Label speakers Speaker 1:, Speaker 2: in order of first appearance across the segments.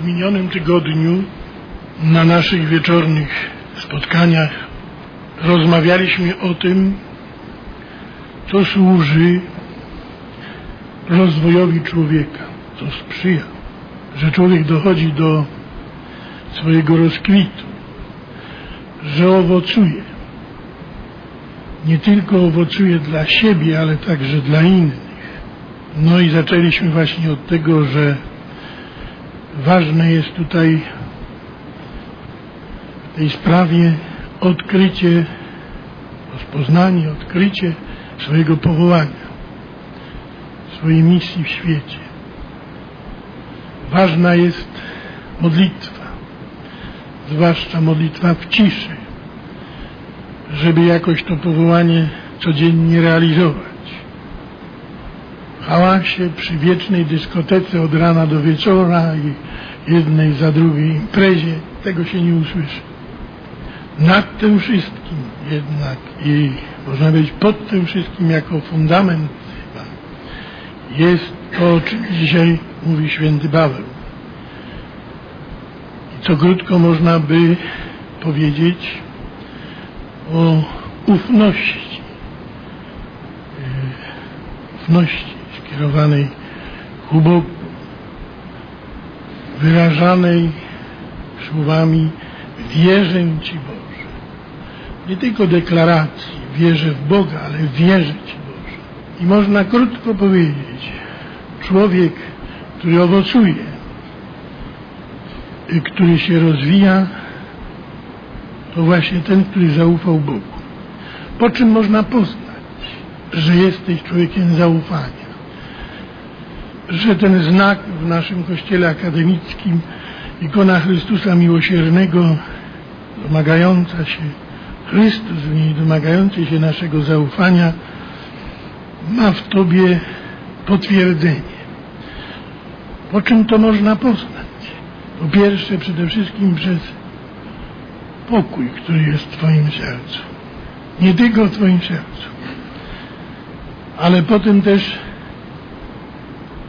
Speaker 1: W minionym tygodniu na naszych wieczornych spotkaniach rozmawialiśmy o tym, co służy rozwojowi człowieka, co sprzyja, że człowiek dochodzi do swojego rozkwitu, że owocuje. Nie tylko owocuje dla siebie, ale także dla innych. No i zaczęliśmy właśnie od tego, że ważne jest tutaj w tej sprawie odkrycie, rozpoznanie, odkrycie swojego powołania, swojej misji w świecie. Ważna jest modlitwa, zwłaszcza modlitwa w ciszy, żeby jakoś to powołanie codziennie realizować. Hałasie, przy wiecznej dyskotece od rana do wieczora i jednej za drugiej imprezie, tego się nie usłyszy. Nad tym wszystkim jednak i można powiedzieć pod tym wszystkim jako fundament jest to, o czym dzisiaj mówi święty Paweł. I co krótko można by powiedzieć o ufności. Ufności skierowanej ku Bogu, wyrażanej słowami wierzę Ci Boże. Nie tylko deklaracji, wierzę w Boga, ale wierzę Ci Boże. I można krótko powiedzieć, człowiek, który owocuje, który się rozwija, to właśnie ten, który zaufał Bogu. Po czym można poznać, że jesteś człowiekiem zaufania? Że ten znak w naszym kościele akademickim, ikona Chrystusa Miłosiernego, domagająca się, Chrystus w niej domagający się naszego zaufania, ma w Tobie potwierdzenie. Po czym to można poznać? Po pierwsze, przede wszystkim przez pokój, który jest w Twoim sercu. Nie tylko w Twoim sercu, ale potem też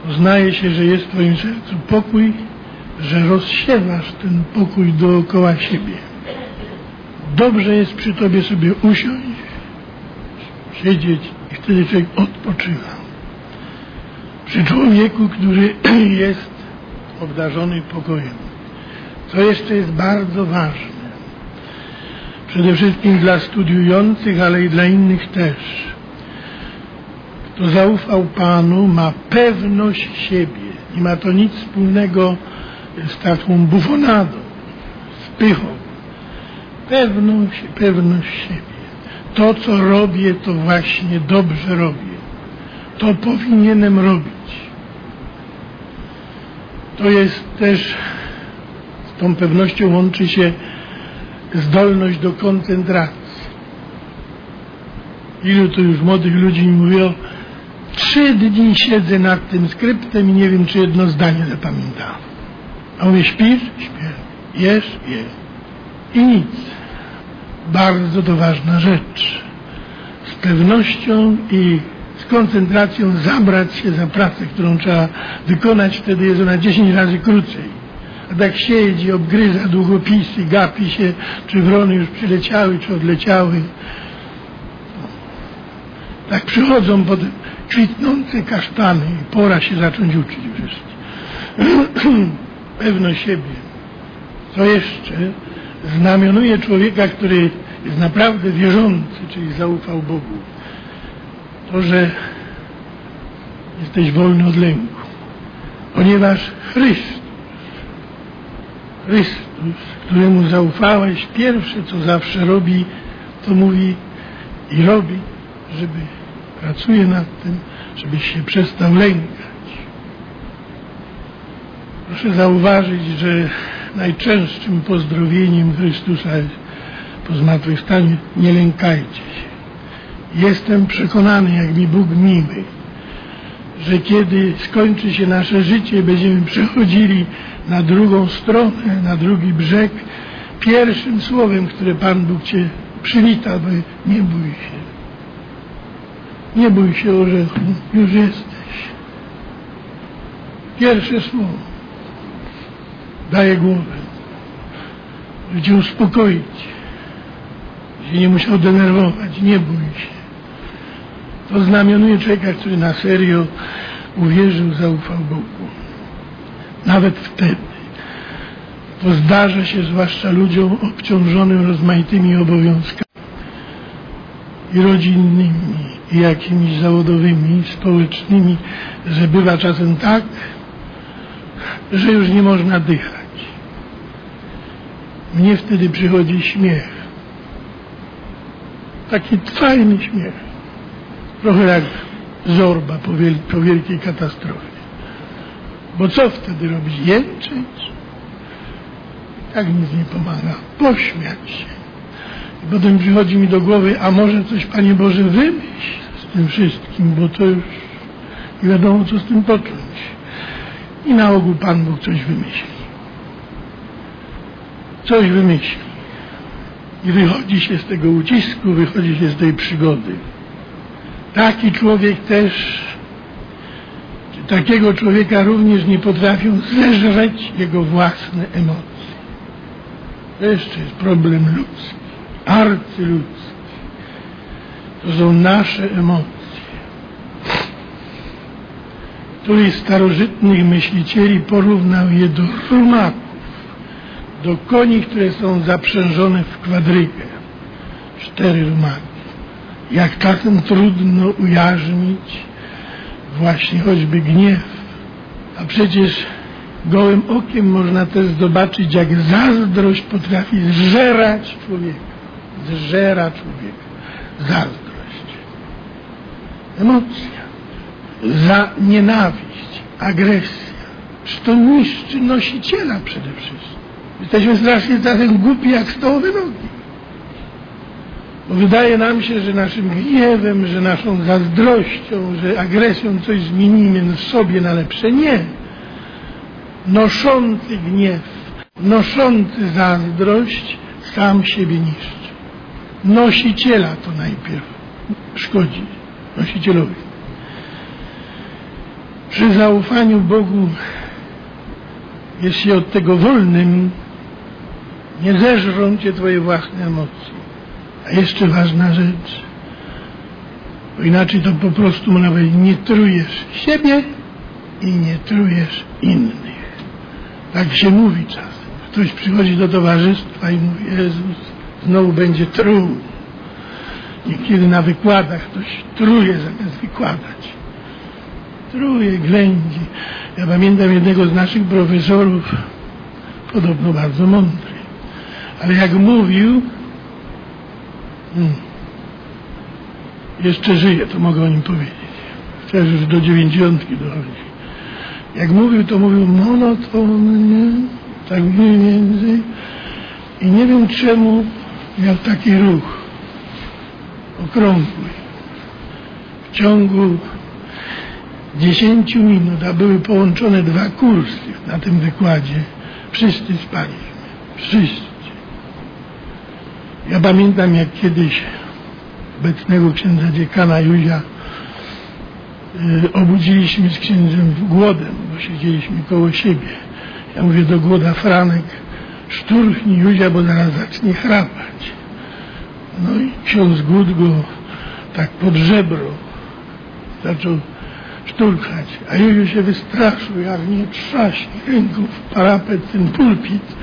Speaker 1: uznaje się, że jest w Twoim sercu pokój, że rozsiewasz ten pokój dookoła siebie. Dobrze jest przy Tobie sobie usiąść, siedzieć i wtedy człowiek odpoczywa. Przy człowieku, który jest obdarzony pokojem. Co jeszcze jest bardzo ważne, przede wszystkim dla studiujących, ale i dla innych też. Kto zaufał Panu, ma pewność siebie. Nie ma to nic wspólnego z taką bufonadą, z pychą. Pewność, pewność siebie. To, co robię, to właśnie dobrze robię. To powinienem robić. To jest też, z tą pewnością łączy się zdolność do koncentracji. Ilu tu już młodych ludzi mówiło, trzy dni siedzę nad tym skryptem i nie wiem, czy jedno zdanie zapamiętałem. A mówię, śpisz? Śpię. Jesz? Je. I nic. Bardzo to ważna rzecz. Z pewnością i z koncentracją zabrać się za pracę, którą trzeba wykonać, wtedy jest ona 10 razy krócej. A tak siedzi, obgryza długopisy, gapi się, czy wrony już przyleciały, czy odleciały. Tak przychodzą potem kwitnące kasztany i pora się zacząć uczyć wreszcie. Pewno siebie. Co jeszcze znamionuje człowieka, który jest naprawdę wierzący, czyli zaufał Bogu. To, że jesteś wolny od lęku. Ponieważ Chrystus Chrystus, któremu zaufałeś, pierwsze co zawsze robi, to mówi i robi, żeby pracuje nad tym, żebyś się przestał lękać. Proszę zauważyć, że najczęstszym pozdrowieniem Chrystusa po zmartwychwstaniu nie lękajcie się. Jestem przekonany, jak mi Bóg miły, że kiedy skończy się nasze życie, będziemy przechodzili na drugą stronę, na drugi brzeg, pierwszym słowem, które Pan Bóg Cię przywita, by nie bój się. Nie bój się orzechu, już jesteś. Pierwsze słowo. daje głowę, żeby cię uspokoić, żeby nie musiał denerwować, nie bój się. To znamionuje człowieka, który na serio uwierzył, zaufał Bogu. Nawet wtedy. To zdarza się zwłaszcza ludziom obciążonym rozmaitymi obowiązkami i rodzinnymi, i jakimiś zawodowymi, społecznymi, że bywa czasem tak, że już nie można dychać. Mnie wtedy przychodzi śmiech. Taki fajny śmiech. Trochę jak zorba po, wiel po wielkiej katastrofie. Bo co wtedy robić? Jęczyć? Tak nic nie pomaga. Pośmiać się. I potem przychodzi mi do głowy, a może coś, Panie Boże, wymyśl z tym wszystkim, bo to już nie wiadomo, co z tym począć. I na ogół Pan Bóg coś wymyśli. Coś wymyśli. I wychodzi się z tego ucisku, wychodzi się z tej przygody. Taki człowiek też, takiego człowieka również nie potrafią zeżreć jego własne emocje. To jeszcze jest problem ludzki, arcyludzki. To są nasze emocje. Któryś starożytnych myślicieli porównał je do rumaków, do koni, które są zaprzężone w kwadrygę. Cztery rumaki. Jak czasem trudno ujarzmić właśnie choćby gniew, a przecież gołym okiem można też zobaczyć, jak zazdrość potrafi zżerać człowieka. Zżera człowieka. Zazdrość. Emocja za nienawiść, agresja. Czy to niszczy nosiciela przede wszystkim. Jesteśmy strasznie czasem głupi jak stołowe nogi. Bo wydaje nam się, że naszym gniewem, że naszą zazdrością, że agresją coś zmienimy w sobie na lepsze. Nie. Noszący gniew, noszący zazdrość sam siebie niszczy. Nosiciela to najpierw szkodzi. Nosicielowi. Przy zaufaniu Bogu jest się od tego wolnym, nie zeżrą cię twoje własne emocje. A jeszcze ważna rzecz, bo inaczej to po prostu powiedzieć, nie trujesz siebie i nie trujesz innych. Tak się mówi czasem. Ktoś przychodzi do towarzystwa i mówi, Jezus, znowu będzie truł. Niekiedy na wykładach ktoś truje zamiast wykładać truje, ględzi. Ja pamiętam jednego z naszych profesorów, podobno bardzo mądry, ale jak mówił, hmm, jeszcze żyje, to mogę o nim powiedzieć. Chociaż już do dziewięćdziesiątki dochodzi. Jak mówił, to mówił monotonnie, tak mniej więcej. I nie wiem czemu miał taki ruch okrągły. W ciągu 10 minut, a były połączone dwa kursy na tym wykładzie, wszyscy spaliśmy. Wszyscy. Ja pamiętam, jak kiedyś obecnego księdza dziekana Józia y, obudziliśmy z księdzem głodem, bo siedzieliśmy koło siebie. Ja mówię do głoda Franek, szturchnij Józia, bo zaraz zacznie chrapać. No i ksiądz głód go tak pod żebro zaczął szturchać, a Juliu się wystraszył, jak nie trzaśnie ręką w parapet ten pulpit.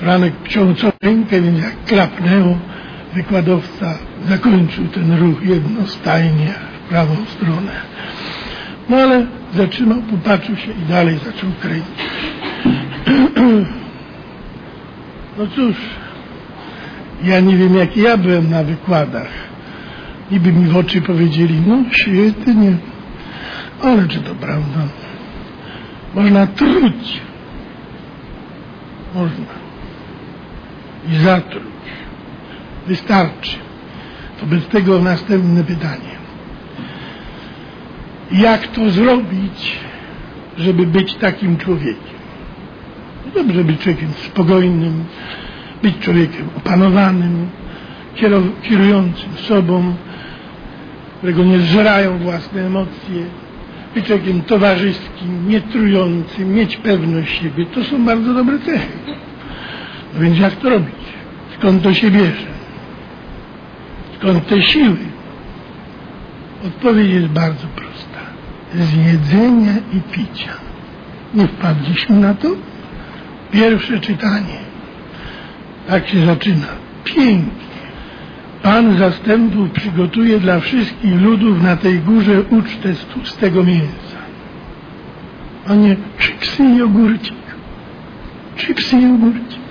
Speaker 1: Franek ciął rękę, więc jak klapnęło, wykładowca zakończył ten ruch jednostajnie w prawą stronę. No ale zatrzymał, popatrzył się i dalej zaczął kręcić. No cóż, ja nie wiem jak ja byłem na wykładach. Niby mi w oczy powiedzieli, no świetnie, ale czy to prawda? Można truć. Można. I zatruć. Wystarczy. Wobec tego następne pytanie. Jak to zrobić, żeby być takim człowiekiem? No dobrze być człowiekiem spokojnym, być człowiekiem opanowanym, kierującym sobą, którego nie zżerają własne emocje, być człowiekiem towarzyskim, nietrującym, mieć pewność siebie. To są bardzo dobre cechy. No więc jak to robić? Skąd to się bierze? Skąd te siły? Odpowiedź jest bardzo prosta. Z jedzenia i picia. Nie wpadliśmy na to? Pierwsze czytanie. Tak się zaczyna. Pięknie. Pan zastępów przygotuje dla wszystkich ludów na tej górze ucztę z tłustego mięsa. A nie chipsy i ogórcik. Chipsy i ogórcik.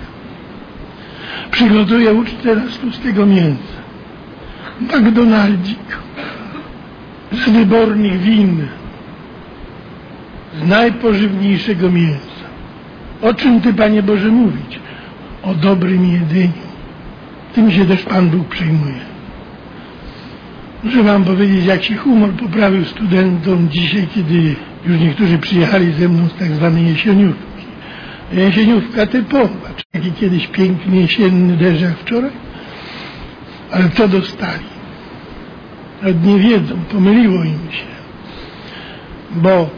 Speaker 1: Przygotuje ucztę z tłustego mięsa. McDonaldzik z wybornych win, z najpożywniejszego mięsa. O czym Ty, Panie Boże, mówić? O dobrym jedzeniu. Tym się też Pan Bóg przejmuje. Muszę Wam powiedzieć, jak się humor poprawił studentom dzisiaj, kiedy już niektórzy przyjechali ze mną z tak zwanej jesieniówki. Jesieniówka typowa, taki kiedyś piękny jesienny deszcz jak wczoraj. Ale co dostali? Nawet nie wiedzą, pomyliło im się. Bo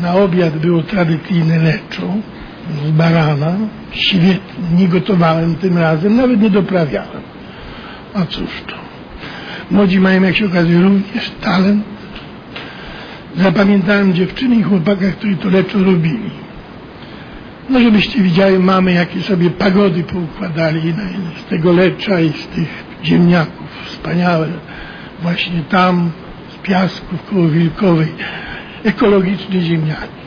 Speaker 1: na obiad było tradycyjne leczo z barana, świetnie, nie gotowałem tym razem, nawet nie doprawiałem. A cóż to? Młodzi mają, jak się okazuje, również talent. Zapamiętałem dziewczyny i chłopaka, którzy to leczo robili. No żebyście widziały mamy, jakie sobie pagody poukładali z tego lecza i z tych ziemniaków. Wspaniałe. Właśnie tam, z piasków koło Wilkowej, ekologiczne ziemniaki.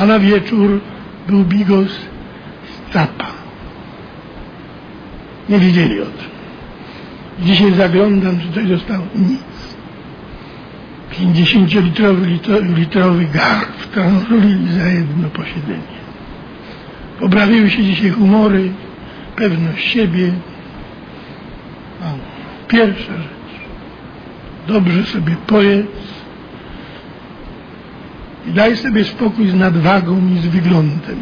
Speaker 1: A na wieczór był bigos z capa. Nie wiedzieli o tym. Dzisiaj zaglądam, coś zostało. Nic. 50-litrowy litrowy garb wtrążyli za jedno posiedzenie. Poprawiły się dzisiaj humory, pewność siebie. O, pierwsza rzecz. Dobrze sobie pojedz daj sobie spokój z nadwagą i z wyglądem.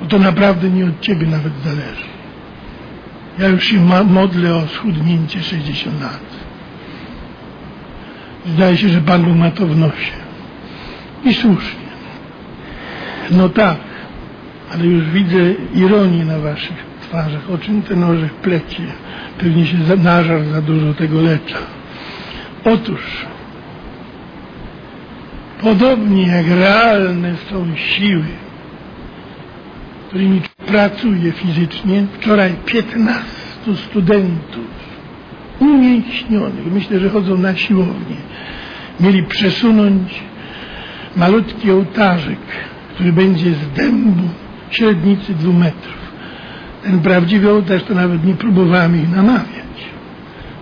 Speaker 1: Bo to naprawdę nie od Ciebie nawet zależy. Ja już się modlę o schudnięcie 60 lat. Zdaje się, że Pan Bóg ma to w nosie. I słusznie. No tak, ale już widzę ironię na Waszych twarzach. O czym te noże plecie? Pewnie się nażar za dużo tego lecza. Otóż, podobnie jak realne są siły, którymi pracuję fizycznie, wczoraj 15 studentów umięśnionych, myślę, że chodzą na siłownię, mieli przesunąć malutki ołtarzyk, który będzie z dębu średnicy dwóch metrów. Ten prawdziwy ołtarz to nawet nie próbowałem ich namawiać.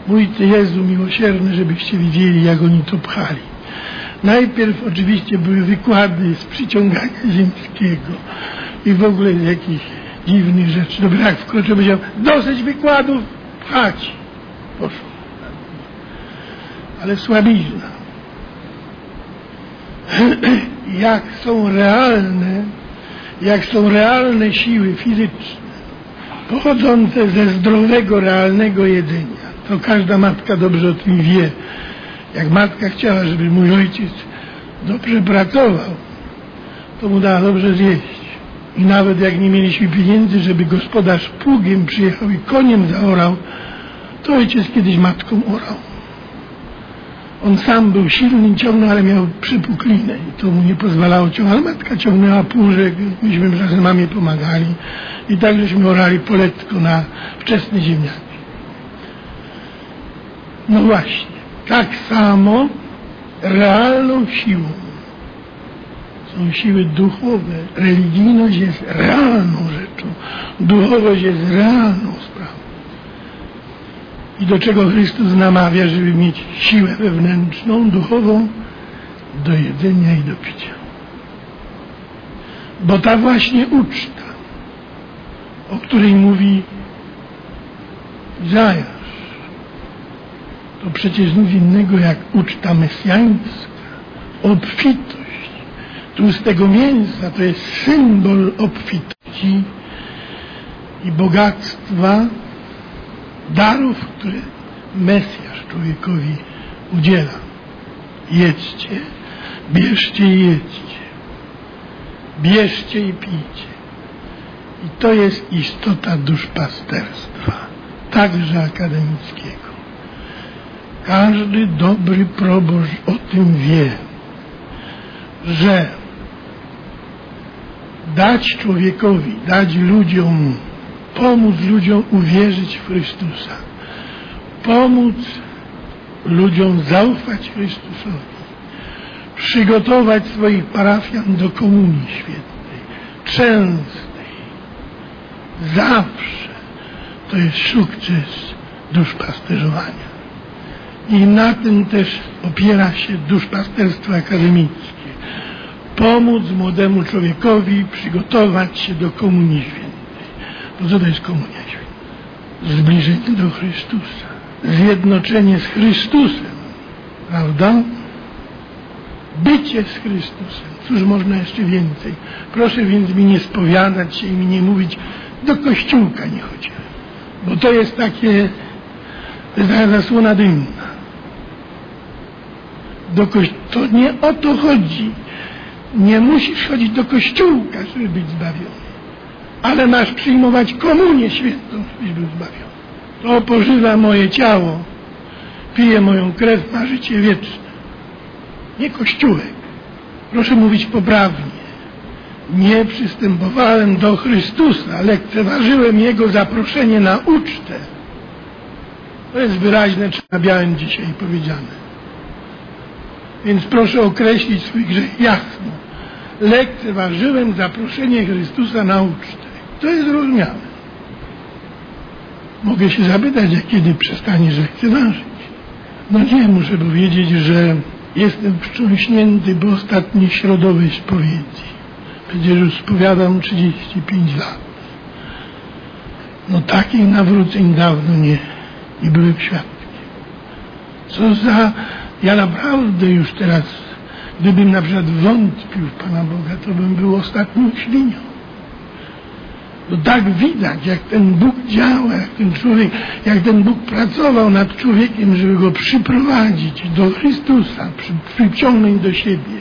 Speaker 1: Mój Jezu miłosierny, żebyście widzieli, jak oni to pchali. Najpierw oczywiście były wykłady z przyciągania ziemskiego i w ogóle z jakichś dziwnych rzeczy. Dobra, jak wkroczył, powiedział, dosyć wykładów, pchać. Poszło. Ale słabizna. jak są realne, jak są realne siły fizyczne, pochodzące ze zdrowego, realnego jedzenia. To każda matka dobrze o tym wie. Jak matka chciała, żeby mój ojciec dobrze pracował, to mu dała dobrze zjeść. I nawet jak nie mieliśmy pieniędzy, żeby gospodarz pługiem przyjechał i koniem zaorał, to ojciec kiedyś matką orał. On sam był silny, ciągnął, ale miał przypuklinę i to mu nie pozwalało ciągnąć. Ale matka ciągnęła półżek, myśmy razem mamie pomagali i tak żeśmy orali poletko na wczesne ziemniaki. No właśnie, tak samo realną siłą są siły duchowe. Religijność jest realną rzeczą, duchowość jest realną sprawą. I do czego Chrystus namawia, żeby mieć siłę wewnętrzną, duchową, do jedzenia i do picia. Bo ta właśnie uczta, o której mówi Izajasz, to przecież nic innego jak uczta mesjańska, obfitość tłustego mięsa, to jest symbol obfitości i bogactwa darów, które Mesjasz człowiekowi udziela. Jedźcie, bierzcie i jedźcie. Bierzcie i pijcie. I to jest istota duszpasterstwa, także akademickiego. Każdy dobry proboszcz o tym wie, że dać człowiekowi, dać ludziom, pomóc ludziom uwierzyć w Chrystusa, pomóc ludziom zaufać Chrystusowi, przygotować swoich parafian do Komunii Świętej, częstej, zawsze. To jest sukces duszpasterzowania. I na tym też opiera się duszpasterstwo akademickie. Pomóc młodemu człowiekowi przygotować się do Komunii Świętej. To co to jest Komunia Święta? Zbliżenie do Chrystusa. Zjednoczenie z Chrystusem. Prawda? Bycie z Chrystusem. Cóż można jeszcze więcej? Proszę więc mi nie spowiadać się i mi nie mówić, do kościółka nie chodziłem. Bo to jest takie, to jest taka zasłona dymna. Do kości- to nie o to chodzi. Nie musisz chodzić do kościółka, żeby być zbawiony. Ale masz przyjmować komunię świętą, żebyś był zbawiony. To pożywa moje ciało, pije moją krew, ma życie wieczne. Nie kościółek. Proszę mówić poprawnie. Nie przystępowałem do Chrystusa, lekceważyłem Jego zaproszenie na ucztę. To jest wyraźne, czy na białym dzisiaj powiedziane. Więc proszę określić swój grzech jasno. Lekceważyłem zaproszenie Chrystusa na ucztę. To jest zrozumiałe. Mogę się zapytać, a kiedy przestaniesz lekceważyć? No nie, muszę powiedzieć, że jestem wstrząśnięty, bo ostatni środowej spowiedzi. Przecież już spowiadam 35 lat. No takich nawróceń dawno nie, nie byłem świadkiem. Co za... Ja naprawdę już teraz, gdybym na przykład wątpił w Pana Boga, to bym był ostatnią świnią. Bo tak widać, jak ten Bóg działa, jak ten człowiek, jak ten Bóg pracował nad człowiekiem, żeby go przyprowadzić do Chrystusa, przy, przyciągnąć do siebie.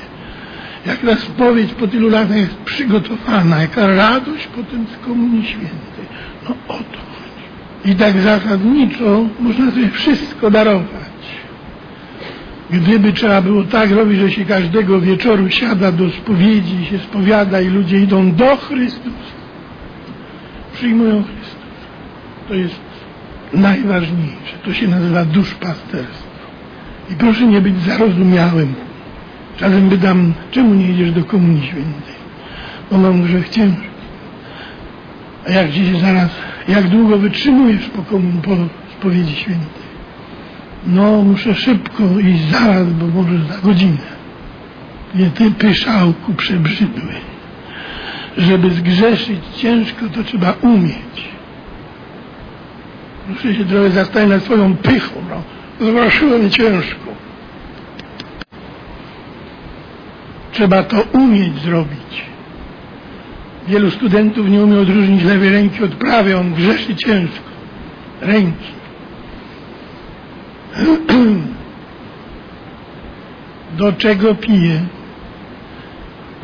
Speaker 1: Jak ta spowiedź po tylu latach jest przygotowana, jaka radość potem z Komunii Świętej. No o to chodzi. I tak zasadniczo można sobie wszystko darować. Gdyby trzeba było tak robić, że się każdego wieczoru siada do spowiedzi, się spowiada i ludzie idą do Chrystusa, przyjmują Chrystusa. To jest najważniejsze. To się nazywa duszpasterstwo. I proszę nie być zarozumiałym. Czasem bydam, czemu nie idziesz do Komunii Świętej? Bo mam grzech ciężki. A jak dzisiaj zaraz, jak długo wytrzymujesz po, komun, po spowiedzi świętej? No, muszę szybko iść zaraz, bo może za godzinę. Nie ty pyszałku przebrzydły. Żeby zgrzeszyć ciężko, to trzeba umieć. Muszę się trochę zastanowić nad swoją pychą. No. Ciężko. Trzeba to umieć zrobić. Wielu studentów nie umie odróżnić lewej ręki od prawej, on grzeszy ciężko. Ręki. Do czego pije?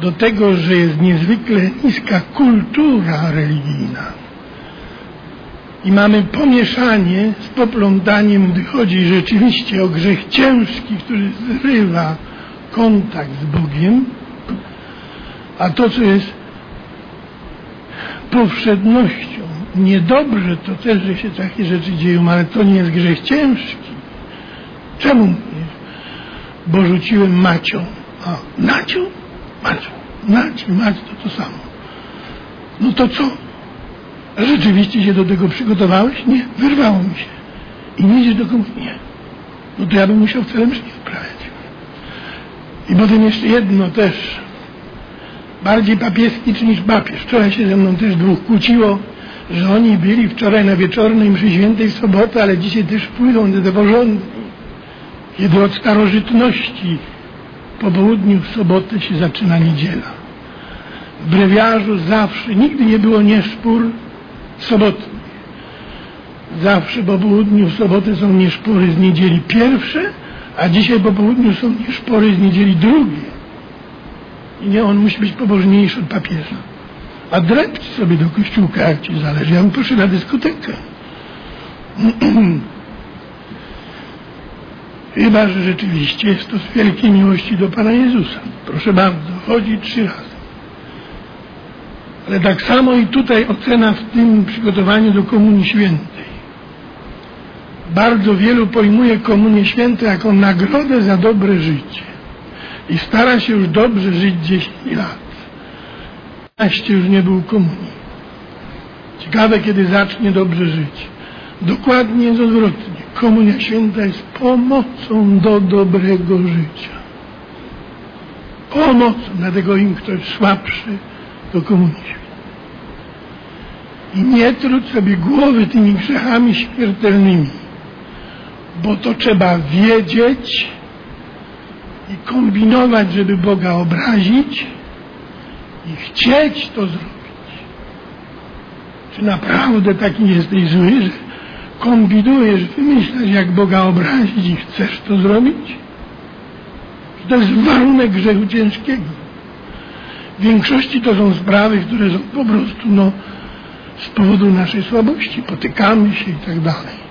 Speaker 1: Do tego, że jest niezwykle niska kultura religijna. I mamy pomieszanie z poplątaniem, gdy chodzi rzeczywiście o grzech ciężki, który zrywa kontakt z Bogiem, a to, co jest powszednością, niedobrze to też, że się takie rzeczy dzieją, ale to nie jest grzech ciężki. Czemu? Bo rzuciłem Macią. A, Nacią? Macią. Naci, Mać to to samo. No to co? Rzeczywiście się do tego przygotowałeś? Nie, wyrwało mi się. I nie idziesz do komunii? Nie. No to ja bym musiał wcale mszy nie odprawiać. I potem jeszcze jedno też. Bardziej papiestnicz niż papież. Wczoraj się ze mną też dwóch kłóciło, że oni byli wczoraj na wieczornej mszy świętej w sobotę, ale dzisiaj też pójdą do porządku. Kiedy od starożytności po południu w sobotę się zaczyna niedziela. W brewiarzu zawsze, nigdy nie było nieszpór sobotni. Zawsze po południu w sobotę są nieszpory z niedzieli pierwsze, A dzisiaj po południu są już pory z niedzieli drugie. I nie, on musi być pobożniejszy od papieża. A drepć sobie do kościółka, jak ci zależy. Ja bym poszedł na dyskotekę. Chyba, że rzeczywiście jest to z wielkiej miłości do Pana Jezusa. Proszę bardzo, chodzi trzy razy. Ale tak samo i tutaj ocena w tym przygotowaniu do Komunii Świętej. Bardzo wielu pojmuje Komunię Świętą jako nagrodę za dobre życie. I stara się już dobrze żyć 10 lat. 15 już nie był komunii. Ciekawe, kiedy zacznie dobrze żyć. Dokładnie jest odwrotnie. Komunia Święta jest pomocą do dobrego życia. Pomocą, dlatego im ktoś słabszy, do Komunii. I nie trudź sobie głowy tymi grzechami śmiertelnymi, bo to trzeba wiedzieć i kombinować, żeby Boga obrazić i chcieć to zrobić. Czy naprawdę taki jesteś zły, że kombinujesz, wymyślasz, jak Boga obrazić i chcesz to zrobić? To jest warunek grzechu ciężkiego. W większości to są sprawy, które są po prostu, no, z powodu naszej słabości, potykamy się i tak dalej.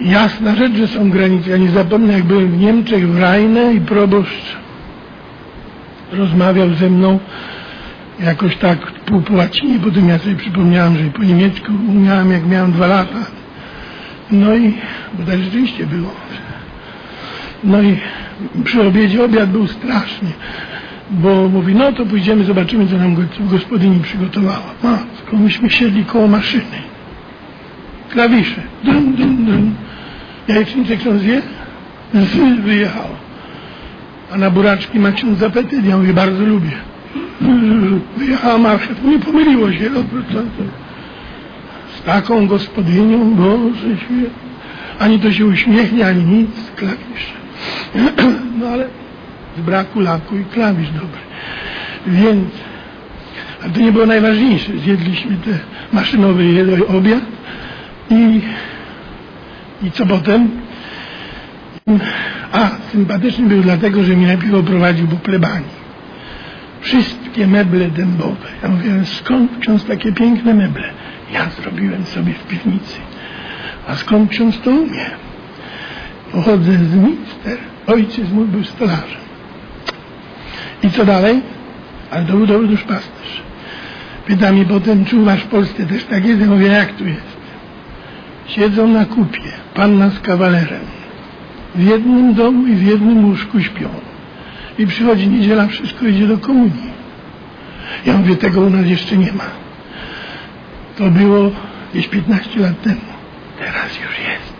Speaker 1: Jasna rzecz, że są granice. Ja nie zapomnę, jak byłem w Niemczech, w Rajne i proboszcz rozmawiał ze mną jakoś tak pół po łacinie, potem ja sobie przypomniałem, że po niemiecku umiałem, jak miałem dwa lata. No i, bo tak rzeczywiście było. No i przy obiedzie obiad był straszny bo mówi, no to pójdziemy, zobaczymy, co nam gospodyni przygotowała. Matko, myśmy siedli koło maszyny. Klawisze. Dum, dum, dum. Jajecznicę ksiądz wie? Z wyjechało. A na buraczki ma ksiądz apetyt? Ja mówię, bardzo lubię. Wyjechała marchew. Nie pomyliło się. Z taką gospodynią, Boże świetnie. Ani to się uśmiechnie, ani nic. Klawisze. No ale z braku laku i klawisz dobry. Więc, a to nie było najważniejsze. Zjedliśmy te maszynowy obiad i, i co potem? A, sympatyczny był dlatego, że mnie najpierw oprowadził po plebanii. Wszystkie meble dębowe. Ja mówię, skąd ksiądz takie piękne meble? Ja zrobiłem sobie w piwnicy. A skąd ksiądz to umie? Pochodzę z Minster. Ojciec mój był stolarzem. I co dalej? Ale to był dobry duszpasterz. Pyta mi potem, czy u was w Polsce też tak jest? Ja mówię, jak tu jest? Siedzą na kupie, panna z kawalerem. W jednym domu i w jednym łóżku śpią. I przychodzi niedziela, wszystko idzie do komunii. Ja mówię, tego u nas jeszcze nie ma. To było gdzieś 15 lat temu. Teraz już jest.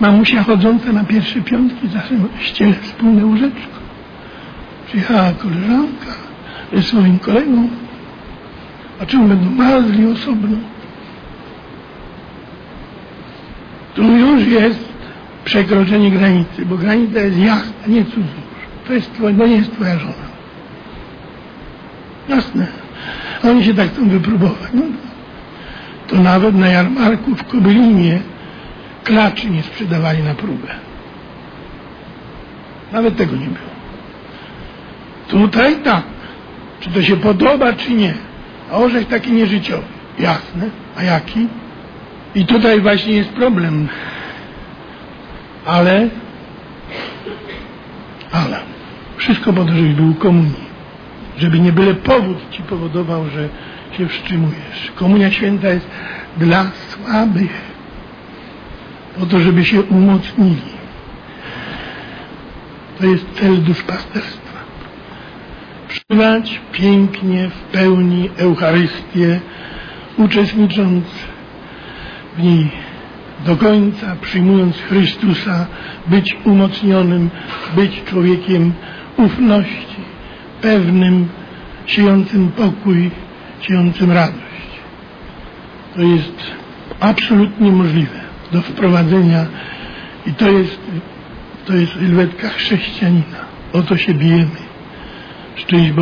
Speaker 1: Mamusia chodząca na pierwsze piątki czasem ściele wspólne łóżeczko. Przyjechała koleżanka ze swoim kolegą. A czemu będą marzli osobno? Tu już jest przekroczenie granicy, bo granica jest jasna, nie cudzołóż. To jest no nie jest twoja żona. Jasne. Oni się tak chcą wypróbować. No, to nawet na jarmarku w Kobylinie klaczy nie sprzedawali na próbę. Nawet tego nie było. Tutaj tak. Czy to się podoba, czy nie. A orzech taki nieżyciowy. Jasne. A jaki? I tutaj właśnie jest problem. Ale, ale, wszystko po to, żebyś był komunii. Żeby nie byle powód ci powodował, że się wstrzymujesz. Komunia święta jest dla słabych po to, żeby się umocnili. To jest cel duszpasterstwa. Przywać pięknie, w pełni Eucharystię, uczestnicząc w niej do końca, przyjmując Chrystusa, być umocnionym, być człowiekiem ufności, pewnym, siejącym pokój, siejącym radość. To jest absolutnie możliwe do wprowadzenia i to jest, to jest sylwetka chrześcijanina. O to się bijemy. Szczęść Boże.